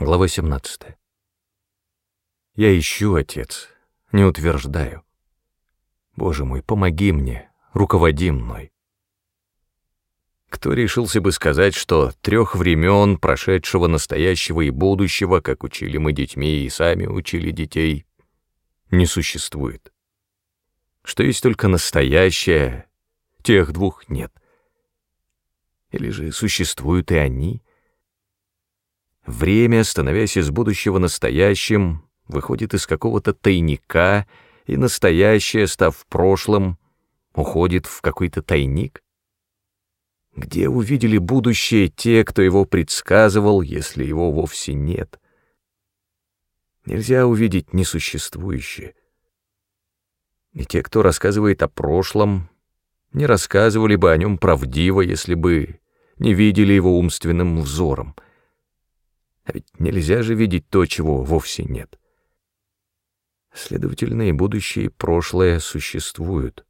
Глава 17. Я ищу, Отец, не утверждаю. Боже мой, помоги мне, руководи мной. Кто решился бы сказать, что трех времен, прошедшего настоящего и будущего, как учили мы детьми и сами учили детей, не существует? Что есть только настоящее, тех двух нет. Или же существуют и они — Время, становясь из будущего настоящим, выходит из какого-то тайника, и настоящее, став прошлым, уходит в какой-то тайник? Где увидели будущее те, кто его предсказывал, если его вовсе нет? Нельзя увидеть несуществующее. И те, кто рассказывает о прошлом, не рассказывали бы о нем правдиво, если бы не видели его умственным взором — а ведь нельзя же видеть то, чего вовсе нет. Следовательно, и будущее, и прошлое существуют.